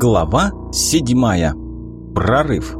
Глава седьмая. Прорыв.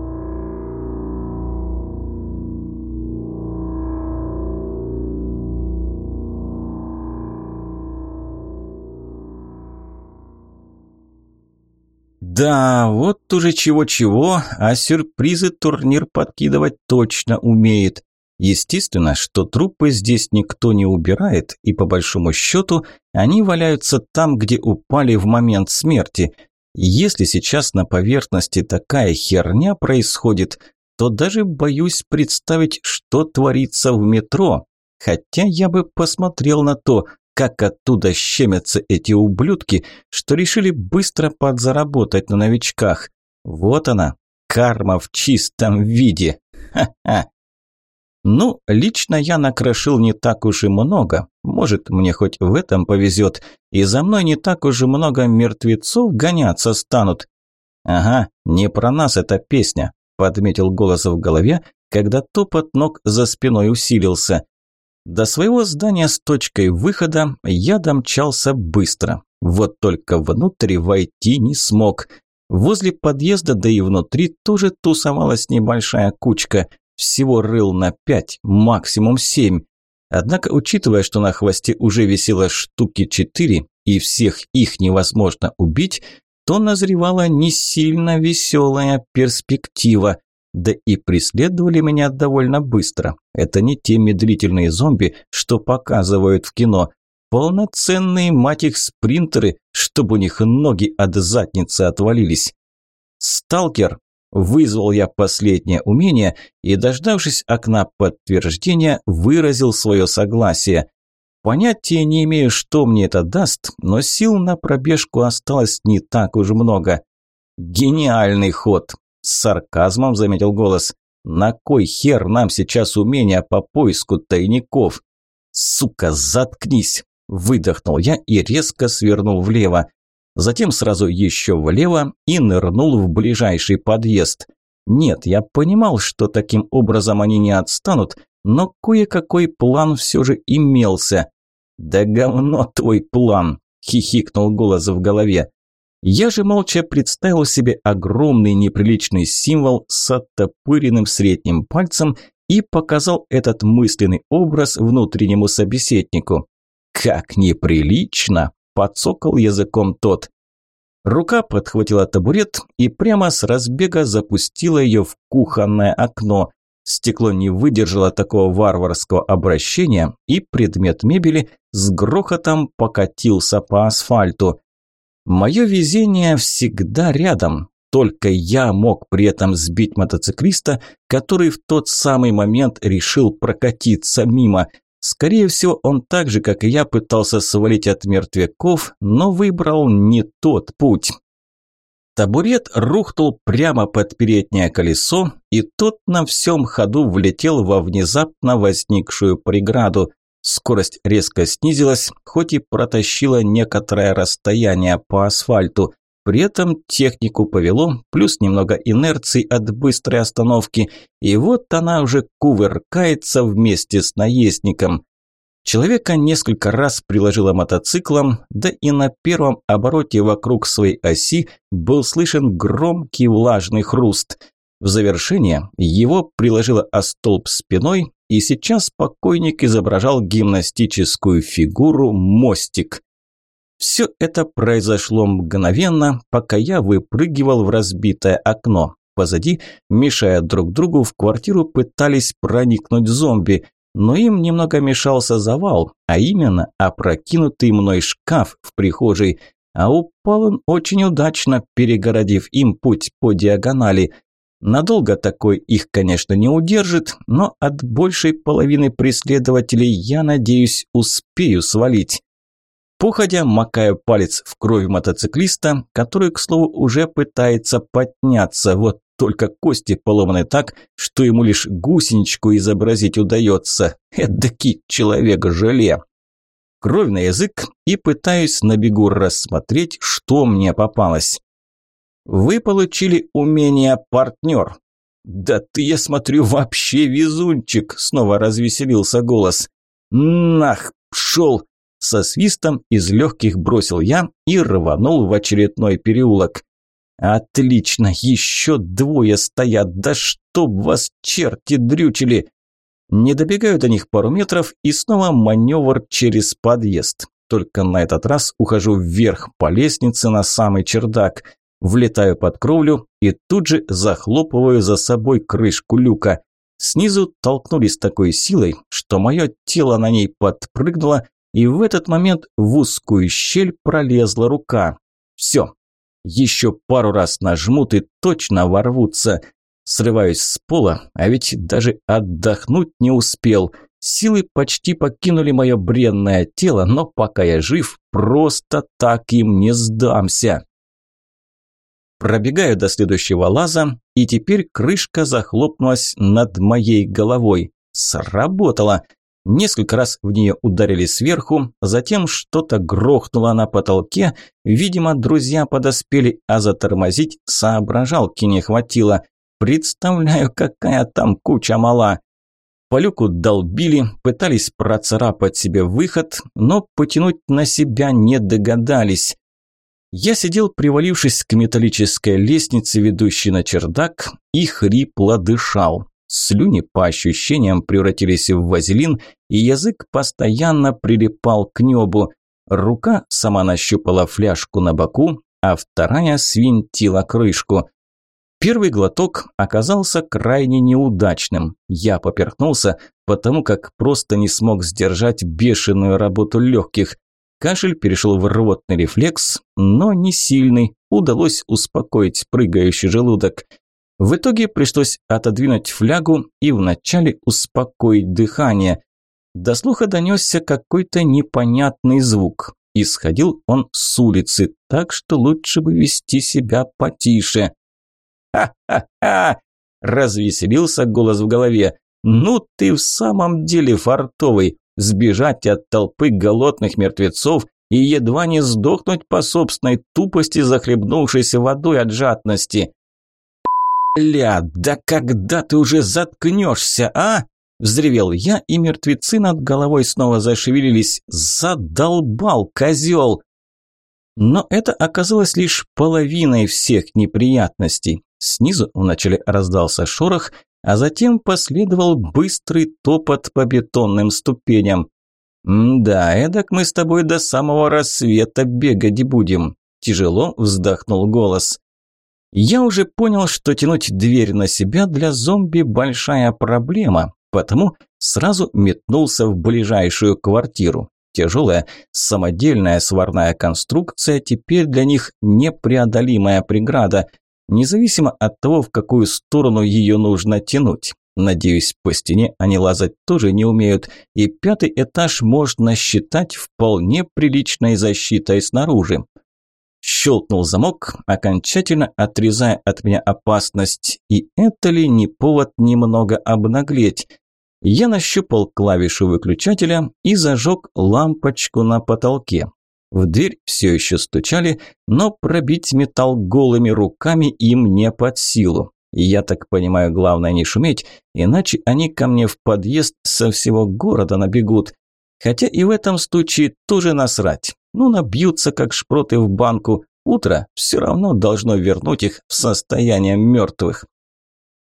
Да, вот уже чего-чего, а сюрпризы турнир подкидывать точно умеет. Естественно, что трупы здесь никто не убирает, и по большому счету они валяются там, где упали в момент смерти. Если сейчас на поверхности такая херня происходит, то даже боюсь представить, что творится в метро. Хотя я бы посмотрел на то, как оттуда щемятся эти ублюдки, что решили быстро подзаработать на новичках. Вот она, карма в чистом виде. Ха-ха. Ну, лично я накрошил не так уж и много. Может, мне хоть в этом повезет. И за мной не так уж и много мертвецов гоняться станут. Ага, не про нас эта песня, подметил голос в голове, когда топот ног за спиной усилился. До своего здания с точкой выхода я домчался быстро. Вот только внутрь войти не смог. Возле подъезда, да и внутри тоже тусовалась небольшая кучка – всего рыл на пять, максимум семь. Однако, учитывая, что на хвосте уже висело штуки четыре, и всех их невозможно убить, то назревала не сильно веселая перспектива. Да и преследовали меня довольно быстро. Это не те медлительные зомби, что показывают в кино. Полноценные, мать их, спринтеры, чтобы у них ноги от задницы отвалились. «Сталкер!» Вызвал я последнее умение и, дождавшись окна подтверждения, выразил свое согласие. Понятия не имею, что мне это даст, но сил на пробежку осталось не так уж много. «Гениальный ход!» – с сарказмом заметил голос. «На кой хер нам сейчас умения по поиску тайников?» «Сука, заткнись!» – выдохнул я и резко свернул влево затем сразу еще влево и нырнул в ближайший подъезд. Нет, я понимал, что таким образом они не отстанут, но кое-какой план все же имелся. «Да говно твой план!» – хихикнул голос в голове. Я же молча представил себе огромный неприличный символ с оттопыренным средним пальцем и показал этот мысленный образ внутреннему собеседнику. «Как неприлично!» Подсокал языком тот. Рука подхватила табурет и прямо с разбега запустила ее в кухонное окно. Стекло не выдержало такого варварского обращения, и предмет мебели с грохотом покатился по асфальту. Мое везение всегда рядом. Только я мог при этом сбить мотоциклиста, который в тот самый момент решил прокатиться мимо. Скорее всего, он так же, как и я, пытался свалить от мертвяков, но выбрал не тот путь. Табурет рухнул прямо под переднее колесо, и тот на всем ходу влетел во внезапно возникшую преграду. Скорость резко снизилась, хоть и протащила некоторое расстояние по асфальту. При этом технику повело, плюс немного инерции от быстрой остановки, и вот она уже кувыркается вместе с наездником. Человека несколько раз приложило мотоциклом, да и на первом обороте вокруг своей оси был слышен громкий влажный хруст. В завершение его приложило о столб спиной, и сейчас покойник изображал гимнастическую фигуру «мостик». Все это произошло мгновенно, пока я выпрыгивал в разбитое окно. Позади, мешая друг другу, в квартиру пытались проникнуть зомби, но им немного мешался завал, а именно опрокинутый мной шкаф в прихожей, а упал он очень удачно, перегородив им путь по диагонали. Надолго такой их, конечно, не удержит, но от большей половины преследователей я, надеюсь, успею свалить. Походя, макая палец в кровь мотоциклиста, который, к слову, уже пытается подняться. Вот только кости поломаны так, что ему лишь гусеничку изобразить удается. Эдакий человек-желе. Кровь на язык и пытаюсь на бегу рассмотреть, что мне попалось. Вы получили умение партнер. Да ты, я смотрю, вообще везунчик, снова развеселился голос. Нах, пшел, со свистом из легких бросил я и рванул в очередной переулок. Отлично, еще двое стоят, да чтоб вас черти дрючили. Не добегаю до них пару метров и снова маневр через подъезд. Только на этот раз ухожу вверх по лестнице на самый чердак. Влетаю под кровлю и тут же захлопываю за собой крышку люка. Снизу толкнули с такой силой, что мое тело на ней подпрыгнуло, и в этот момент в узкую щель пролезла рука. Все, еще пару раз нажмут и точно ворвутся. Срываюсь с пола, а ведь даже отдохнуть не успел. Силы почти покинули мое бренное тело, но пока я жив, просто так им не сдамся. Пробегаю до следующего лаза, и теперь крышка захлопнулась над моей головой. Сработало. Несколько раз в нее ударили сверху, затем что-то грохнуло на потолке. Видимо, друзья подоспели, а затормозить соображалки не хватило. Представляю, какая там куча мала. По люку долбили, пытались процарапать себе выход, но потянуть на себя не догадались. Я сидел, привалившись к металлической лестнице, ведущей на чердак, и хрипло дышал. Слюни, по ощущениям, превратились в вазелин, и язык постоянно прилипал к небу. Рука сама нащупала фляжку на боку, а вторая свинтила крышку. Первый глоток оказался крайне неудачным. Я поперхнулся, потому как просто не смог сдержать бешеную работу легких. Кашель перешел в рвотный рефлекс, но не сильный. Удалось успокоить прыгающий желудок. В итоге пришлось отодвинуть флягу и вначале успокоить дыхание. До слуха донесся какой-то непонятный звук. Исходил он с улицы, так что лучше бы вести себя потише. «Ха-ха-ха!» – развеселился голос в голове. «Ну ты в самом деле фартовый! Сбежать от толпы голодных мертвецов и едва не сдохнуть по собственной тупости, захлебнувшейся водой от жадности!» «Ля, да когда ты уже заткнешься, а?» Взревел я, и мертвецы над головой снова зашевелились. «Задолбал, козел!» Но это оказалось лишь половиной всех неприятностей. Снизу вначале раздался шорох, а затем последовал быстрый топот по бетонным ступеням. «Да, эдак мы с тобой до самого рассвета бегать будем», – тяжело вздохнул голос. Я уже понял, что тянуть дверь на себя для зомби большая проблема, потому сразу метнулся в ближайшую квартиру. Тяжелая самодельная сварная конструкция теперь для них непреодолимая преграда, независимо от того, в какую сторону ее нужно тянуть. Надеюсь, по стене они лазать тоже не умеют, и пятый этаж можно считать вполне приличной защитой снаружи. Щелкнул замок, окончательно отрезая от меня опасность. И это ли не повод немного обнаглеть? Я нащупал клавишу выключателя и зажег лампочку на потолке. В дверь все еще стучали, но пробить металл голыми руками им не под силу. Я так понимаю, главное не шуметь, иначе они ко мне в подъезд со всего города набегут. Хотя и в этом случае тоже насрать. Ну, набьются, как шпроты в банку. Утро все равно должно вернуть их в состояние мертвых.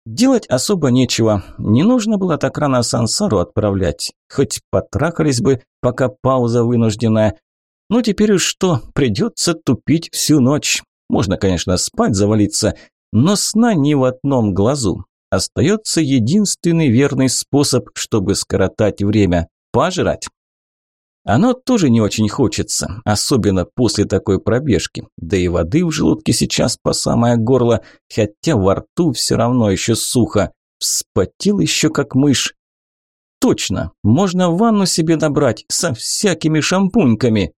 Делать особо нечего. Не нужно было так рано Сансару отправлять. Хоть потрахались бы, пока пауза вынужденная. Ну теперь уж что, придется тупить всю ночь. Можно, конечно, спать завалиться, но сна ни в одном глазу. Остается единственный верный способ, чтобы скоротать время – пожрать. Оно тоже не очень хочется, особенно после такой пробежки. Да и воды в желудке сейчас по самое горло, хотя во рту все равно еще сухо. Вспотел еще как мышь. Точно, можно ванну себе набрать со всякими шампуньками.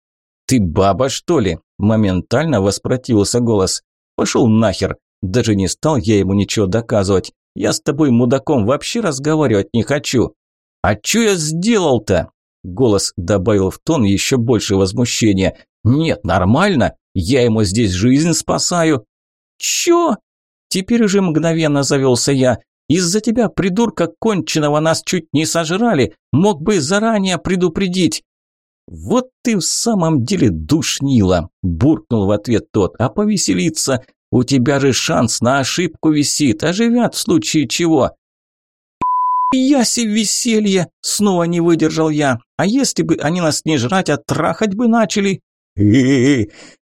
Ты баба, что ли? Моментально воспротивился голос. Пошел нахер. Даже не стал я ему ничего доказывать. Я с тобой, мудаком, вообще разговаривать не хочу. А что я сделал-то? Голос добавил в тон еще больше возмущения. «Нет, нормально. Я ему здесь жизнь спасаю». «Чё?» Теперь уже мгновенно завелся я. «Из-за тебя, придурка конченого, нас чуть не сожрали. Мог бы заранее предупредить». «Вот ты в самом деле душнила», – буркнул в ответ тот. «А повеселиться? У тебя же шанс на ошибку висит, оживят в случае чего. «Яси веселье!» – снова не выдержал я. «А если бы они нас не жрать, а трахать бы начали?»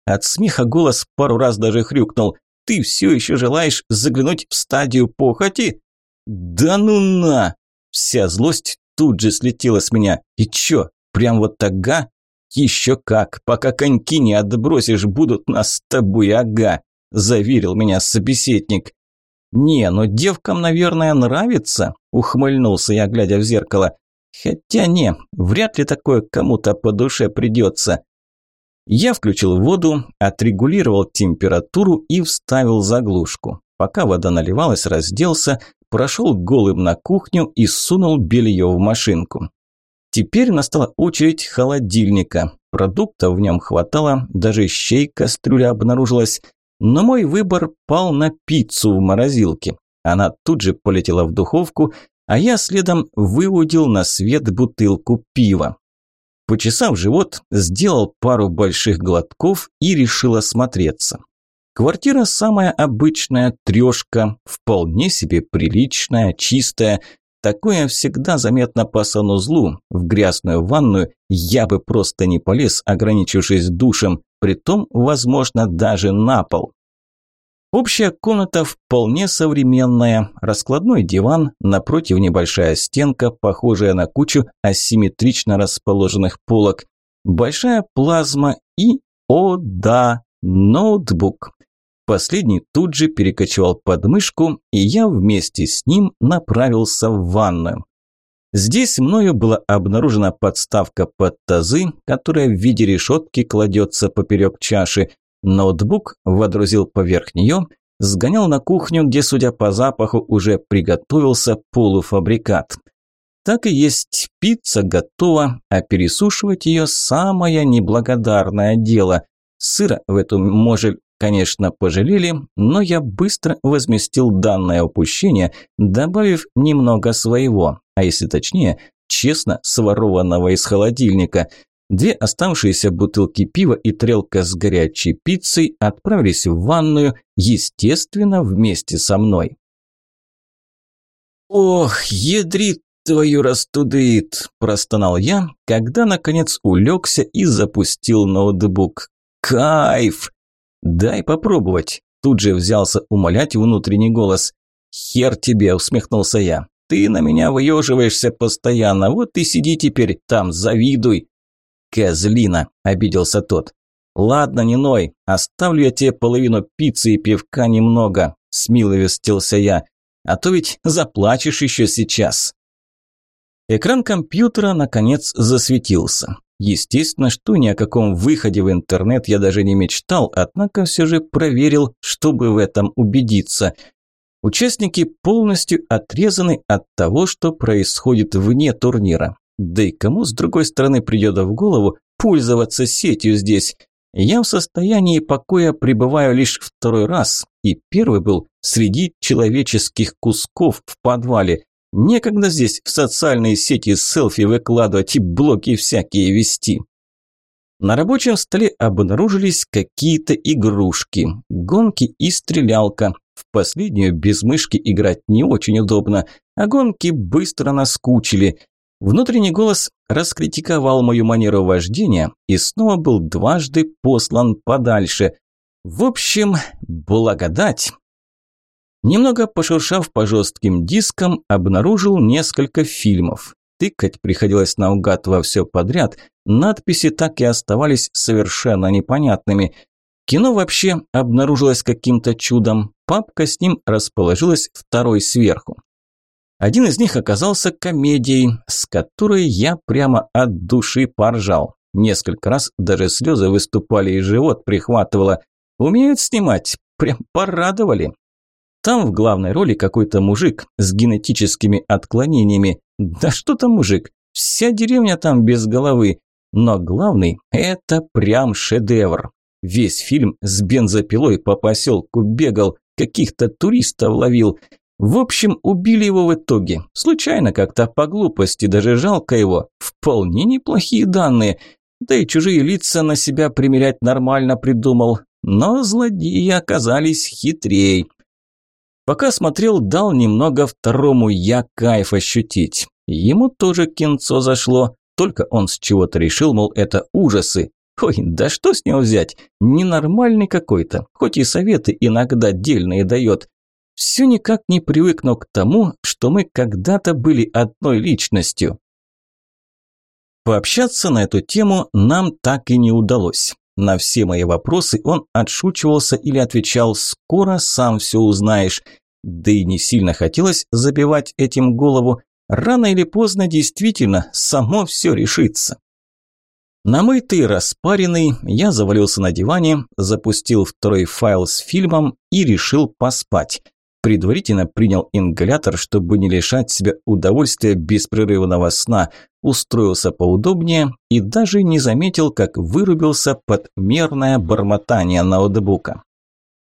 От смеха голос пару раз даже хрюкнул. «Ты все еще желаешь заглянуть в стадию похоти?» «Да ну на!» Вся злость тут же слетела с меня. «И чё, прям вот тага?» «Еще как, пока коньки не отбросишь, будут нас с тобой, ага», – заверил меня собеседник. «Не, но девкам, наверное, нравится», – ухмыльнулся я, глядя в зеркало. «Хотя не, вряд ли такое кому-то по душе придется». Я включил воду, отрегулировал температуру и вставил заглушку. Пока вода наливалась, разделся, прошел голым на кухню и сунул белье в машинку. Теперь настала очередь холодильника. Продуктов в нем хватало, даже щей кастрюля обнаружилась. Но мой выбор пал на пиццу в морозилке. Она тут же полетела в духовку, а я следом выудил на свет бутылку пива. Почесав живот, сделал пару больших глотков и решил осмотреться. Квартира самая обычная, трешка, вполне себе приличная, чистая. Такое всегда заметно по санузлу. В грязную ванную я бы просто не полез, ограничившись душем притом, возможно, даже на пол. Общая комната вполне современная. Раскладной диван, напротив небольшая стенка, похожая на кучу асимметрично расположенных полок. Большая плазма и, о да, ноутбук. Последний тут же перекочевал под мышку, и я вместе с ним направился в ванную. Здесь мною была обнаружена подставка под тазы, которая в виде решетки кладется поперек чаши. Ноутбук водрузил поверх нее, сгонял на кухню, где, судя по запаху, уже приготовился полуфабрикат. Так и есть, пицца готова, а пересушивать ее самое неблагодарное дело. Сыра в эту можель конечно, пожалели, но я быстро возместил данное упущение, добавив немного своего, а если точнее, честно сворованного из холодильника. Две оставшиеся бутылки пива и трелка с горячей пиццей отправились в ванную, естественно, вместе со мной. «Ох, ядрит твою растудит!» – простонал я, когда, наконец, улегся и запустил ноутбук. «Кайф!» «Дай попробовать», – тут же взялся умолять внутренний голос. «Хер тебе», – усмехнулся я. «Ты на меня выеживаешься постоянно, вот и сиди теперь там, завидуй». «Козлина», – обиделся тот. «Ладно, не ной, оставлю я тебе половину пиццы и пивка немного», – смиловестился я. «А то ведь заплачешь еще сейчас». Экран компьютера, наконец, засветился. Естественно, что ни о каком выходе в интернет я даже не мечтал, однако все же проверил, чтобы в этом убедиться. Участники полностью отрезаны от того, что происходит вне турнира. Да и кому, с другой стороны, придет в голову пользоваться сетью здесь? Я в состоянии покоя пребываю лишь второй раз, и первый был среди человеческих кусков в подвале. Некогда здесь в социальные сети селфи выкладывать и блоки всякие вести. На рабочем столе обнаружились какие-то игрушки, гонки и стрелялка. В последнюю без мышки играть не очень удобно, а гонки быстро наскучили. Внутренний голос раскритиковал мою манеру вождения и снова был дважды послан подальше. В общем, благодать Немного пошуршав по жестким дискам, обнаружил несколько фильмов. Тыкать приходилось наугад во все подряд, надписи так и оставались совершенно непонятными. Кино вообще обнаружилось каким-то чудом, папка с ним расположилась второй сверху. Один из них оказался комедией, с которой я прямо от души поржал. Несколько раз даже слезы выступали и живот прихватывало. Умеют снимать, прям порадовали. Там в главной роли какой-то мужик с генетическими отклонениями. Да что там мужик? Вся деревня там без головы. Но главный – это прям шедевр. Весь фильм с бензопилой по поселку бегал, каких-то туристов ловил. В общем, убили его в итоге. Случайно как-то по глупости, даже жалко его. Вполне неплохие данные. Да и чужие лица на себя примерять нормально придумал. но злодеи оказались хитрей. Пока смотрел, дал немного второму я кайф ощутить. Ему тоже кинцо зашло, только он с чего-то решил, мол, это ужасы. Ой, да что с него взять? Ненормальный какой-то, хоть и советы иногда дельные дает. Все никак не привыкну к тому, что мы когда-то были одной личностью. Пообщаться на эту тему нам так и не удалось. На все мои вопросы он отшучивался или отвечал «скоро сам все узнаешь». Да и не сильно хотелось забивать этим голову, Рано или поздно действительно само все решится. Намытый, распаренный, я завалился на диване, запустил второй файл с фильмом и решил поспать. Предварительно принял ингалятор, чтобы не лишать себя удовольствия беспрерывного сна, устроился поудобнее и даже не заметил, как вырубился под мерное бормотание ноутбука.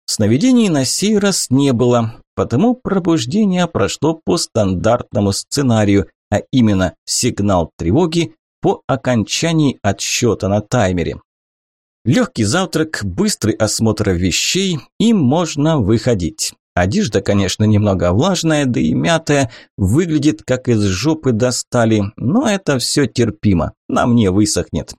Сновидений на сей раз не было, потому пробуждение прошло по стандартному сценарию, а именно сигнал тревоги по окончании отсчета на таймере. Легкий завтрак, быстрый осмотр вещей и можно выходить. Одежда, конечно, немного влажная, да и мятая, выглядит как из жопы достали, но это все терпимо, на мне высохнет.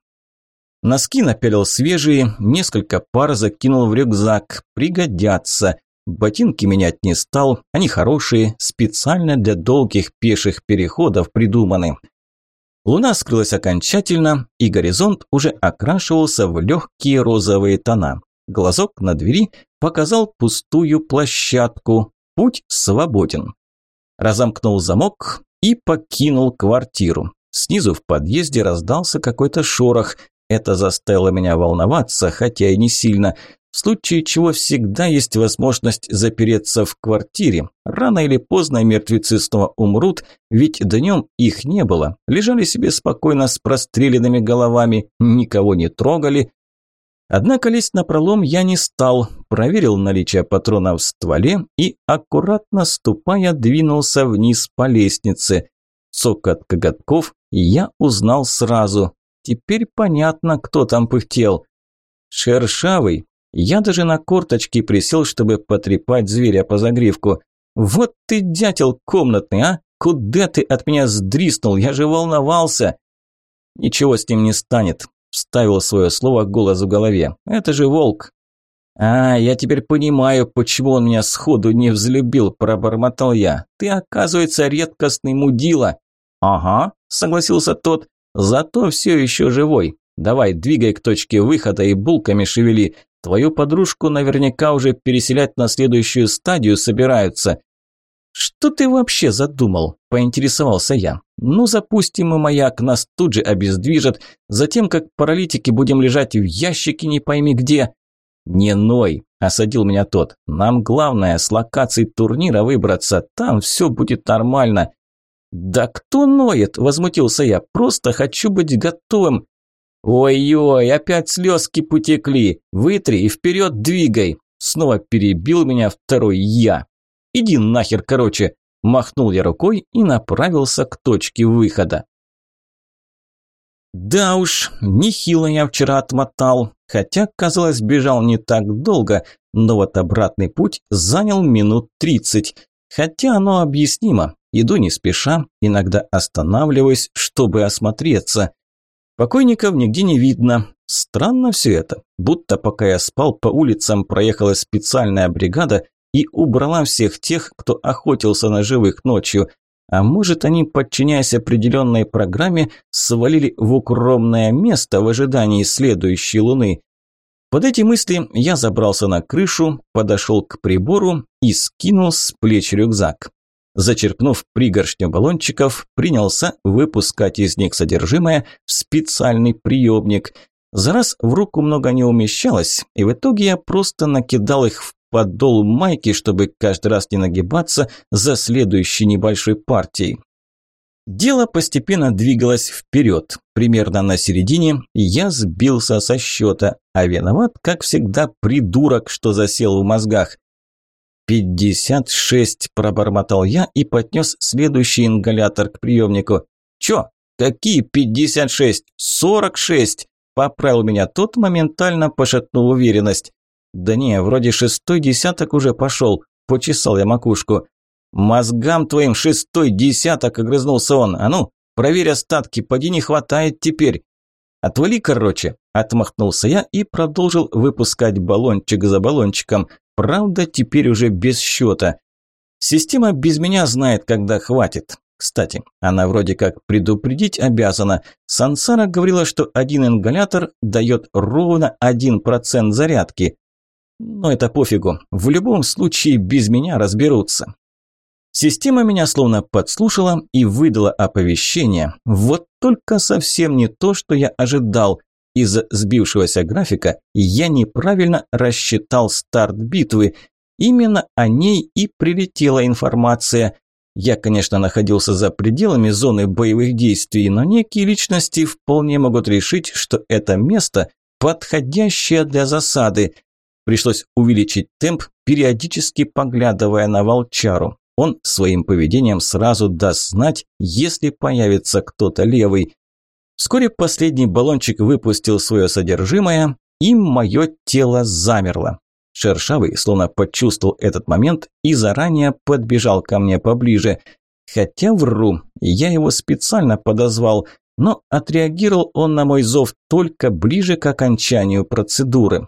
Носки напялил свежие, несколько пар закинул в рюкзак, пригодятся. Ботинки менять не стал, они хорошие, специально для долгих пеших переходов придуманы. Луна скрылась окончательно, и горизонт уже окрашивался в легкие розовые тона. Глазок на двери показал пустую площадку. Путь свободен. Разомкнул замок и покинул квартиру. Снизу в подъезде раздался какой-то шорох. Это заставило меня волноваться, хотя и не сильно. В случае чего всегда есть возможность запереться в квартире. Рано или поздно мертвецы снова умрут, ведь днем их не было. Лежали себе спокойно с простреленными головами, никого не трогали. Однако лезть на пролом я не стал, проверил наличие патронов в стволе и, аккуратно ступая, двинулся вниз по лестнице. Цокот коготков я узнал сразу. Теперь понятно, кто там пыхтел. Шершавый. Я даже на корточки присел, чтобы потрепать зверя по загривку. «Вот ты, дятел комнатный, а! Куда ты от меня сдриснул? Я же волновался!» «Ничего с ним не станет», – вставил свое слово голос в голове. «Это же волк!» «А, я теперь понимаю, почему он меня сходу не взлюбил», – пробормотал я. «Ты, оказывается, редкостный мудила». «Ага», – согласился тот. Зато все еще живой. Давай, двигай к точке выхода и булками шевели. Твою подружку наверняка уже переселять на следующую стадию собираются. Что ты вообще задумал? Поинтересовался я. Ну, запустим мы маяк, нас тут же обездвижат. Затем, как паралитики, будем лежать в ящике не пойми где. Не ной, осадил меня тот. Нам главное с локацией турнира выбраться. Там все будет нормально. «Да кто ноет?» – возмутился я. «Просто хочу быть готовым». «Ой-ой, опять слезки потекли. Вытри и вперед двигай!» Снова перебил меня второй я. «Иди нахер, короче!» Махнул я рукой и направился к точке выхода. Да уж, нехило я вчера отмотал, хотя, казалось, бежал не так долго, но вот обратный путь занял минут тридцать. Хотя оно объяснимо, Иду не спеша, иногда останавливаюсь, чтобы осмотреться. Покойников нигде не видно. Странно все это. Будто пока я спал, по улицам проехала специальная бригада и убрала всех тех, кто охотился на живых ночью. А может, они, подчиняясь определенной программе, свалили в укромное место в ожидании следующей луны. Под эти мысли я забрался на крышу, подошел к прибору и скинул с плеч рюкзак. Зачерпнув пригоршню баллончиков, принялся выпускать из них содержимое в специальный приемник. За раз в руку много не умещалось, и в итоге я просто накидал их в подол майки, чтобы каждый раз не нагибаться за следующей небольшой партией. Дело постепенно двигалось вперед. Примерно на середине я сбился со счета, а виноват, как всегда, придурок, что засел в мозгах. «Пятьдесят шесть», – пробормотал я и поднес следующий ингалятор к приемнику. «Чё? Какие пятьдесят шесть? Сорок шесть!» – поправил меня тот, моментально пошатнул уверенность. Да не, вроде шестой десяток уже пошел. Почесал я макушку. Мозгам твоим шестой десяток, огрызнулся он. А ну, проверь остатки, поди не хватает теперь. Отвали, короче, отмахнулся я и продолжил выпускать баллончик за баллончиком. Правда, теперь уже без счета. Система без меня знает, когда хватит. Кстати, она вроде как предупредить обязана. Сансара говорила, что один ингалятор дает ровно 1% зарядки. Но это пофигу. В любом случае без меня разберутся. Система меня словно подслушала и выдала оповещение. Вот только совсем не то, что я ожидал. Из-за сбившегося графика я неправильно рассчитал старт битвы. Именно о ней и прилетела информация. Я, конечно, находился за пределами зоны боевых действий, но некие личности вполне могут решить, что это место подходящее для засады. Пришлось увеличить темп, периодически поглядывая на волчару. Он своим поведением сразу даст знать, если появится кто-то левый. Вскоре последний баллончик выпустил свое содержимое, и мое тело замерло. Шершавый словно почувствовал этот момент и заранее подбежал ко мне поближе. Хотя вру, я его специально подозвал, но отреагировал он на мой зов только ближе к окончанию процедуры.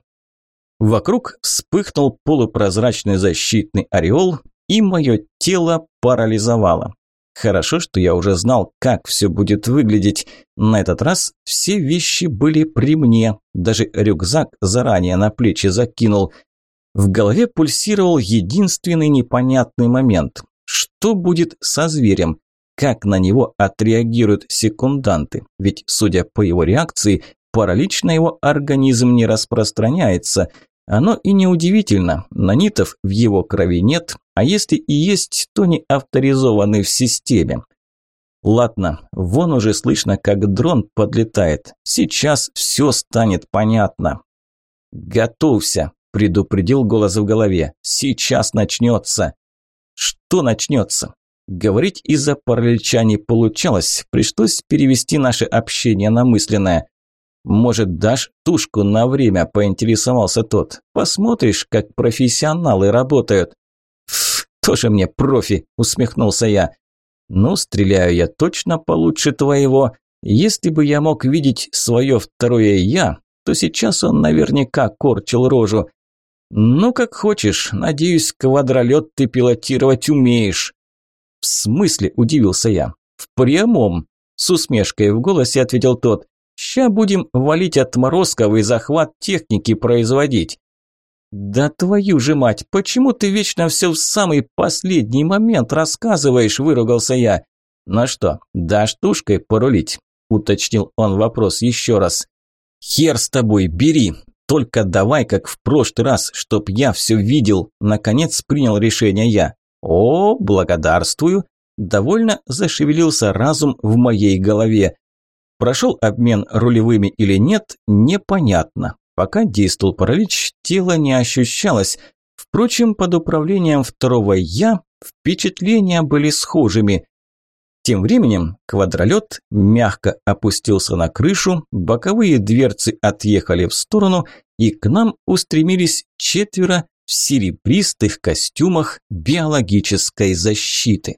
Вокруг вспыхнул полупрозрачный защитный ореол, и мое тело парализовало. Хорошо, что я уже знал, как все будет выглядеть. На этот раз все вещи были при мне, даже рюкзак заранее на плечи закинул. В голове пульсировал единственный непонятный момент. Что будет со зверем? Как на него отреагируют секунданты? Ведь, судя по его реакции, паралич на его организм не распространяется. Оно и неудивительно, нанитов в его крови нет, а если и есть, то не авторизованы в системе. Ладно, вон уже слышно, как дрон подлетает. Сейчас все станет понятно. «Готовься», – предупредил голос в голове. «Сейчас начнется». «Что начнется?» Говорить из-за паралича не получалось, пришлось перевести наше общение на мысленное. «Может, дашь тушку на время?» – поинтересовался тот. «Посмотришь, как профессионалы работают». «Ф, тоже мне профи!» – усмехнулся я. «Ну, стреляю я точно получше твоего. Если бы я мог видеть свое второе «я», то сейчас он наверняка корчил рожу. Ну, как хочешь. Надеюсь, квадролет ты пилотировать умеешь». «В смысле?» – удивился я. «В прямом?» – с усмешкой в голосе ответил тот. Ща будем валить отморозков и захват техники производить. Да твою же мать, почему ты вечно все в самый последний момент рассказываешь, выругался я. На что, дашь тушкой порулить? Уточнил он вопрос еще раз. Хер с тобой, бери. Только давай, как в прошлый раз, чтоб я все видел. Наконец принял решение я. О, благодарствую. Довольно зашевелился разум в моей голове. Прошел обмен рулевыми или нет, непонятно. Пока действовал паралич, тело не ощущалось. Впрочем, под управлением второго «я» впечатления были схожими. Тем временем квадролет мягко опустился на крышу, боковые дверцы отъехали в сторону, и к нам устремились четверо в серебристых костюмах биологической защиты.